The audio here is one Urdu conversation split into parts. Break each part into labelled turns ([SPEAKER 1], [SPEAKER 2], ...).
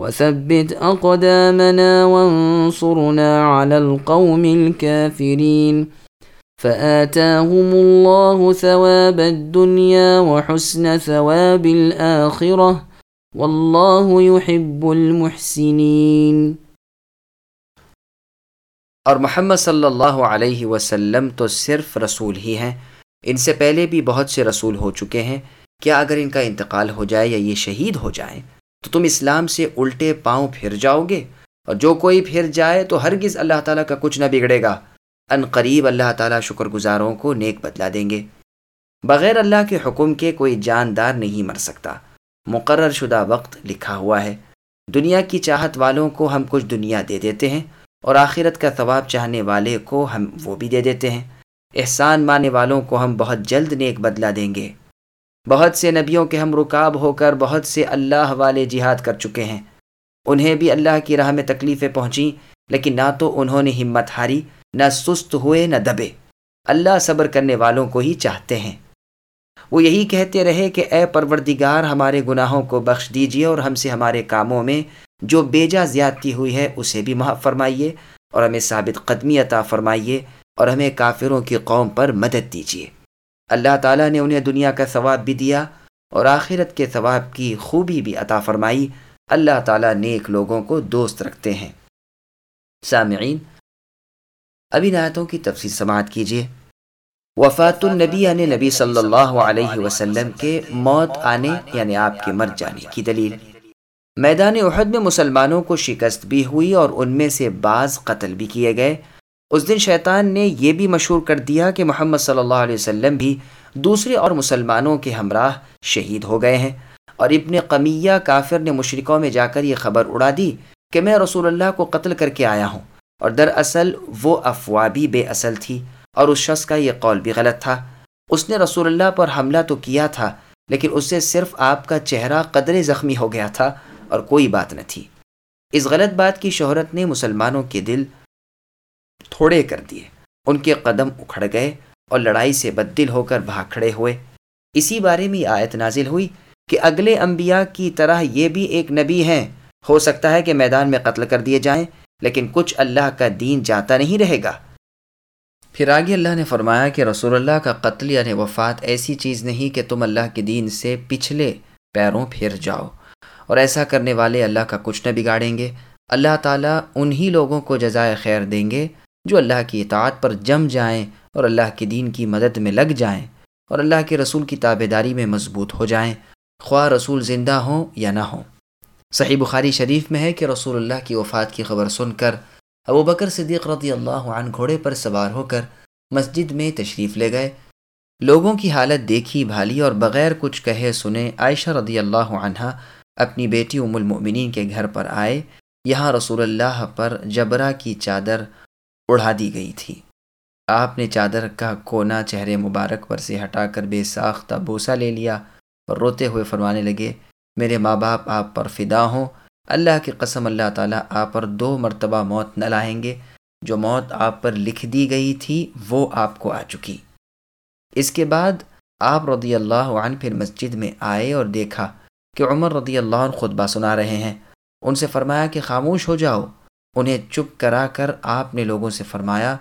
[SPEAKER 1] وثبت أقدامنا وانصرنا على القوم الكافرين. فآتاهم الله ثواب الدنيا وحسن ثواب الآخرة. والله يحب المحسنين.
[SPEAKER 2] اور محمد صلی اللہ علیہ وسلم تو صرف رسول ہی ہیں. ان سے پہلے بھی بہت سے رسول ہو چکے ہیں. کیا اگر ان کا انتقال ہو جائے یا یہ شہید ہو جائیں؟ تو تم اسلام سے الٹے پاؤں پھر جاؤ گے اور جو کوئی پھر جائے تو ہرگز اللہ تعالیٰ کا کچھ نہ بگڑے گا۔ ان قریب اللہ تعالیٰ شکر گزاروں کو نیک بدلا دیں گے۔ بغیر اللہ کے حکم کے کوئی جاندار نہیں مر سکتا۔ مقرر شدہ وقت لکھا ہوا ہے۔ دنیا کی چاہت والوں کو ہم کچھ دنیا دے دیتے ہیں اور آخرت کا ثواب چاہنے والے کو ہم وہ بھی دے دیتے ہیں۔ احسان مانے والوں کو ہم بہت جلد نیک بدلا دیں گے۔ بہت سے نبیوں کے ہم رکاب ہو کر بہت سے اللہ والے جہاد کر چکے ہیں۔ انہیں بھی اللہ کی راہ میں تکلیفیں پہنچیں، لیکن نہ تو انہوں نے ہمت ہاری، نہ سست ہوئے، نہ دبے۔ اللہ صبر کرنے والوں کو ہی چاہتے ہیں۔ وہ یہی کہتے رہے کہ، اے پروردگار، ہمارے گناہوں کو بخش دیجیے اور ہم سے ہمارے کاموں میں جو بیجا زیادتی ہوئی ہے، اسے بھی معاف فرمائیے اور ہمیں ثابت قدمی عطا فرمائیے اور ہمیں کافروں کی قوم پر مدد دیجیے۔ اللہ تعالیٰ نے انہیں دنیا کا ثواب بھی دیا اور آخرت کے ثواب کی خوبی بھی عطا فرمائی۔ اللہ تعالیٰ نیک لوگوں کو دوست رکھتے ہیں۔ سامعین ابھی نایتوں کی تفصیل سماعت کیجیے۔ وفات النبی یعنی نبی صلی اللہ علیہ وسلم کے موت آنے یعنی آپ کے مر جانے کی دلیل۔ میدان احد میں مسلمانوں کو شکست بھی ہوئی اور ان میں سے بعض قتل بھی کیے گئے۔ اس دن شیطان نے یہ بھی مشہور کر دیا کہ محمد صلی اللہ علیہ وسلم بھی دوسرے اور مسلمانوں کے ہمراہ شہید ہو گئے ہیں۔ اور ابن قمیہ کافر نے مشرقوں میں جا کر یہ خبر اڑا دی کہ میں رسول اللہ کو قتل کر کے آیا ہوں اور دراصل وہ افواہ بھی بے اصل تھی اور اس شخص کا یہ قول بھی غلط تھا۔ اس نے رسول اللہ پر حملہ تو کیا تھا، لیکن اس سے صرف آپ کا چہرہ قدرے زخمی ہو گیا تھا اور کوئی بات نہ تھی۔ اس غلط بات کی شہرت نے مسلمانوں کے دل تھوڑے کر دیے۔ ان کے قدم اکھڑ گئے اور لڑائی سے بدل ہو کر بھاگ کھڑے ہوئے۔ اسی بارے میں آیت نازل ہوئی کہ اگلے انبیاء کی طرح یہ بھی ایک نبی ہیں۔ ہو سکتا ہے کہ میدان میں قتل کر دیے جائیں، لیکن کچھ اللہ کا دین جاتا نہیں رہے گا۔ پھر آگے اللہ نے فرمایا کہ رسول اللہ کا قتل یعنی وفات ایسی چیز نہیں کہ تم اللہ کے دین سے پچھلے پیروں پھر جاؤ۔ اور ایسا کرنے والے اللہ کا کچھ نہ بگاڑیں گے۔ اللہ تعالیٰ انہی لوگوں کو جزائے خیر دیں گے۔ جو اللہ کی اطاعت پر جم جائیں اور اللہ کے دین کی مدد میں لگ جائیں اور اللہ کے رسول کی تابے داری میں مضبوط ہو جائیں، خواہ رسول زندہ ہوں یا نہ ہوں۔ صحیح بخاری شریف میں ہے کہ رسول اللہ کی وفات کی خبر سن کر ابو بکر صدیق رضی اللہ عنہ گھوڑے پر سوار ہو کر مسجد میں تشریف لے گئے۔ لوگوں کی حالت دیکھی، بھالی اور بغیر کچھ کہے سنے عائشہ رضی اللہ عنہ اپنی بیٹی ام المؤمنین کے گھر پر آئے۔ یہاں رسول اللہ پر جبرا کی چادر اڑا دی گئی تھی۔ آپ نے چادر کا کونا چہرے مبارک پر سے ہٹا کر بے ساختہ بوسا لے لیا اور روتے ہوئے فرمانے لگے، میرے ماں باپ، آپ پر فدا ہوں۔ اللہ کی قسم اللہ تعالیٰ آپ پر دو مرتبہ موت نہ لائیں گے۔ جو موت آپ پر لکھ دی گئی تھی، وہ آپ کو آ چکی۔ اس کے بعد آپ رضی اللہ عنہ پھر مسجد میں آئے اور دیکھا کہ عمر رضی اللہ عنہ خطبہ سنا رہے ہیں۔ ان سے فرمایا کہ خاموش ہو جاؤ۔ انہیں چپ کرا کر آپ نے لوگوں سے فرمایا،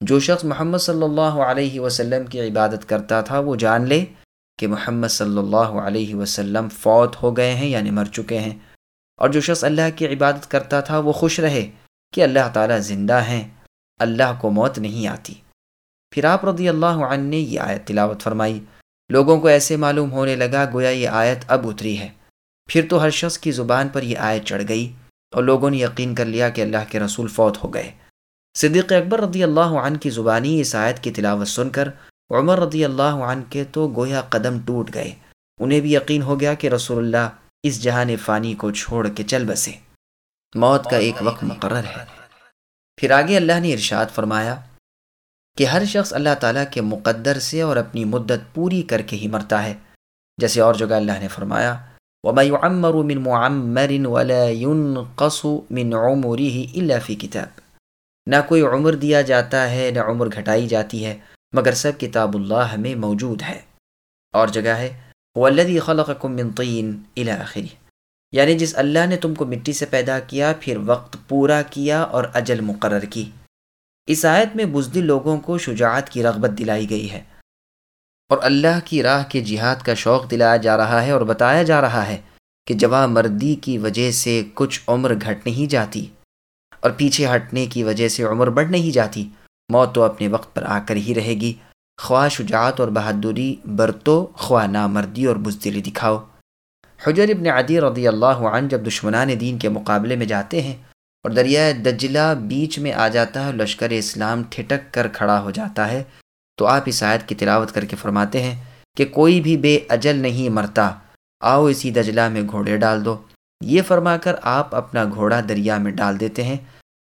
[SPEAKER 2] جو شخص محمد صلی اللہ علیہ وسلم کی عبادت کرتا تھا، وہ جان لے کہ محمد صلی اللہ علیہ وسلم فوت ہو گئے ہیں یعنی مر چکے ہیں۔ اور جو شخص اللہ کی عبادت کرتا تھا، وہ خوش رہے کہ اللہ تعالیٰ زندہ ہیں، اللہ کو موت نہیں آتی۔ پھر آپ رضی اللہ عنہ نے یہ آیت تلاوت فرمائی۔ لوگوں کو ایسے معلوم ہونے لگا گویا یہ آیت اب اتری ہے۔ پھر تو ہر شخص کی زبان پر یہ آیت چڑھ گئی۔ اور لوگوں نے یقین کر لیا کہ اللہ کے رسول فوت ہو گئے۔ صدیق اکبر رضی اللہ عنہ کی زبانی اس آیت کی تلاوت سن کر عمر رضی اللہ عنہ کے تو گویا قدم ٹوٹ گئے۔ انہیں بھی یقین ہو گیا کہ رسول اللہ اس جہان فانی کو چھوڑ کے چل بسے۔ موت کا ایک وقت مقرر ہے۔ پھر آگے اللہ نے ارشاد فرمایا کہ ہر شخص اللہ تعالیٰ کے مقدر سے اور اپنی مدت پوری کر کے ہی مرتا ہے۔ جیسے اور جگہ اللہ نے فرمایا وما يعمر من معمر ولا ينقص من عمره الا في كتاب نہ کوئی عمر دیا جاتا ہے، نہ عمر گھٹائی جاتی ہے، مگر سب کتاب اللہ میں موجود ہے۔ اور جگہ ہے والذی خلقکم من طین الى آخری یعنی جس اللہ نے تم کو مٹی سے پیدا کیا، پھر وقت پورا کیا اور اجل مقرر کی۔ اس آیت میں بزدل لوگوں کو شجاعت کی رغبت دلائی گئی ہے۔ اور اللہ کی راہ کے جہاد کا شوق دلایا جا رہا ہے اور بتایا جا رہا ہے کہ جوان مردی کی وجہ سے کچھ عمر گھٹ نہیں جاتی اور پیچھے ہٹنے کی وجہ سے عمر بڑھ نہیں جاتی، موت تو اپنے وقت پر آ کر ہی رہے گی۔ خواہ شجاعت اور بہادری برتو، خواہ نامردی اور بزدلی دکھاؤ۔ حجر ابن عدی رضی اللہ عنہ جب دشمنان دین کے مقابلے میں جاتے ہیں اور دریائے دجلہ بیچ میں آ جاتا ہے لشکر اسلام ٹھٹک کر کھڑا ہو جاتا ہے تو آپ اس آیت کی تلاوت کر کے فرماتے ہیں کہ کوئی بھی بے اجل نہیں مرتا۔ آؤ اسی دجلہ میں گھوڑے ڈال دو۔ یہ فرما کر آپ اپنا گھوڑا دریا میں ڈال دیتے ہیں۔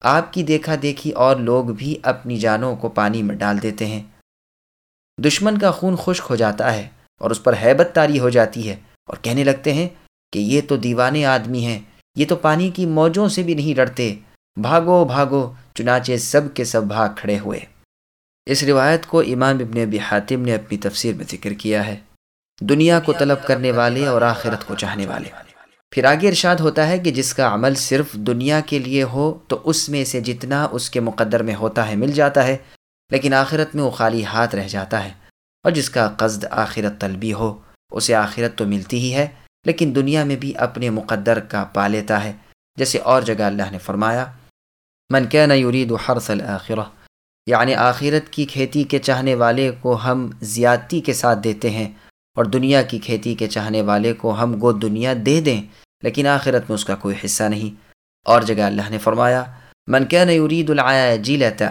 [SPEAKER 2] آپ کی دیکھا دیکھی اور لوگ بھی اپنی جانوں کو پانی میں ڈال دیتے ہیں۔ دشمن کا خون خشک ہو جاتا ہے اور اس پر حیبت تاری ہو جاتی ہے اور کہنے لگتے ہیں کہ یہ تو دیوانے آدمی ہیں۔ یہ تو پانی کی موجوں سے بھی نہیں ڈرتے۔ بھاگو بھاگو، چنانچہ سب کے سب بھاگ کھڑے ہوئے۔ اس روایت کو امام ابن ابی حاتم نے اپنی تفسیر میں ذکر کیا ہے۔ دنیا کو طلب کرنے والے اور آخرت کو چاہنے والے۔ پھر آگے ارشاد ہوتا ہے کہ جس کا عمل صرف دنیا کے لیے ہو، تو اس میں سے جتنا اس کے مقدر میں ہوتا ہے مل جاتا ہے، لیکن آخرت میں وہ خالی ہاتھ رہ جاتا ہے۔ اور جس کا قصد آخرت طلبی ہو، اسے آخرت تو ملتی ہی ہے، لیکن دنیا میں بھی اپنے مقدر کا پا لیتا ہے۔ جیسے اور جگہ اللہ نے فرمایا، من کیا نہ یورید و حرث الآخرہ یعنی آخرت کی کھیتی کے چاہنے والے کو ہم زیادتی کے ساتھ دیتے ہیں اور دنیا کی کھیتی کے چاہنے والے کو ہم گو دنیا دے دیں، لیکن آخرت میں اس کا کوئی حصہ نہیں۔ اور جگہ اللہ نے فرمایا، من کیا نورید العیا جی لیتا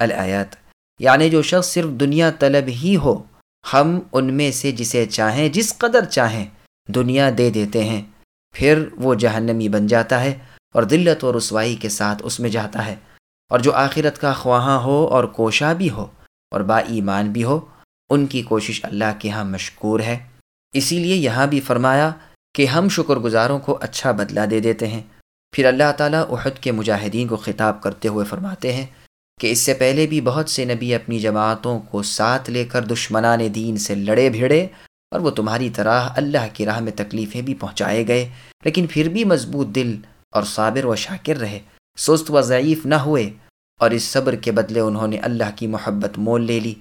[SPEAKER 2] الآیات یعنی جو شخص صرف دنیا طلب ہی ہو، ہم ان میں سے جسے چاہیں، جس قدر چاہیں دنیا دے دیتے ہیں، پھر وہ جہنمی بن جاتا ہے اور دلت و رسوائی کے ساتھ اس میں جاتا ہے۔ اور جو آخرت کا خواہاں ہو اور کوشاں بھی ہو اور با ایمان بھی ہو، ان کی کوشش اللہ کے ہاں مشکور ہے۔ اسی لیے یہاں بھی فرمایا کہ ہم شکر گزاروں کو اچھا بدلہ دے دیتے ہیں۔ پھر اللہ تعالیٰ احد کے مجاہدین کو خطاب کرتے ہوئے فرماتے ہیں کہ اس سے پہلے بھی بہت سے نبی اپنی جماعتوں کو ساتھ لے کر دشمنان دین سے لڑے بھیڑے اور وہ تمہاری طرح اللہ کی راہ میں تکلیفیں بھی پہنچائے گئے، لیکن پھر بھی مضبوط دل اور صابر و شاکر رہے۔ سست و ضعیف نہ ہوئے اور اس صبر کے بدلے انہوں نے اللہ کی محبت مول لے لی۔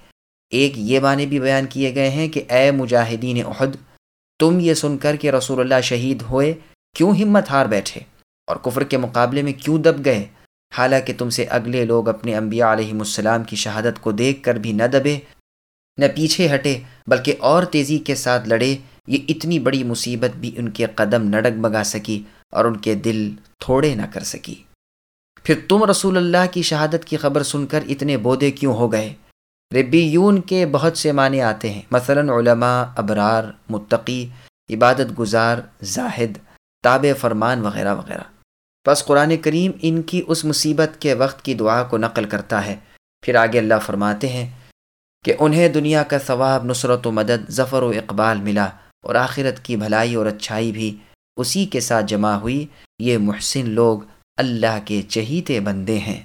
[SPEAKER 2] ایک یہ معنی بھی بیان کیے گئے ہیں کہ اے مجاہدین احد، تم یہ سن کر کہ رسول اللہ شہید ہوئے کیوں ہمت ہار بیٹھے اور کفر کے مقابلے میں کیوں دب گئے؟ حالانکہ تم سے اگلے لوگ اپنے انبیاء علیہ السلام کی شہادت کو دیکھ کر بھی نہ دبے، نہ پیچھے ہٹے، بلکہ اور تیزی کے ساتھ لڑے۔ یہ اتنی بڑی مصیبت بھی ان کے قدم نہ ڈگمگا سکی اور ان کے دل تھوڑے نہ کر سکی۔ پھر تم رسول اللہ کی شہادت کی خبر سن کر اتنے بودے کیوں ہو گئے؟ ربیون کے بہت سے معنی آتے ہیں۔ مثلا علماء، ابرار، متقی، عبادت گزار، زاہد تاب فرمان وغیرہ وغیرہ۔ بس قرآن کریم ان کی اس مصیبت کے وقت کی دعا کو نقل کرتا ہے۔ پھر آگے اللہ فرماتے ہیں کہ انہیں دنیا کا ثواب، نصرت و مدد، ظفر و اقبال ملا اور آخرت کی بھلائی اور اچھائی بھی اسی کے ساتھ جمع ہوئی۔ یہ محسن لوگ اللہ کے چہیتے بندے ہیں۔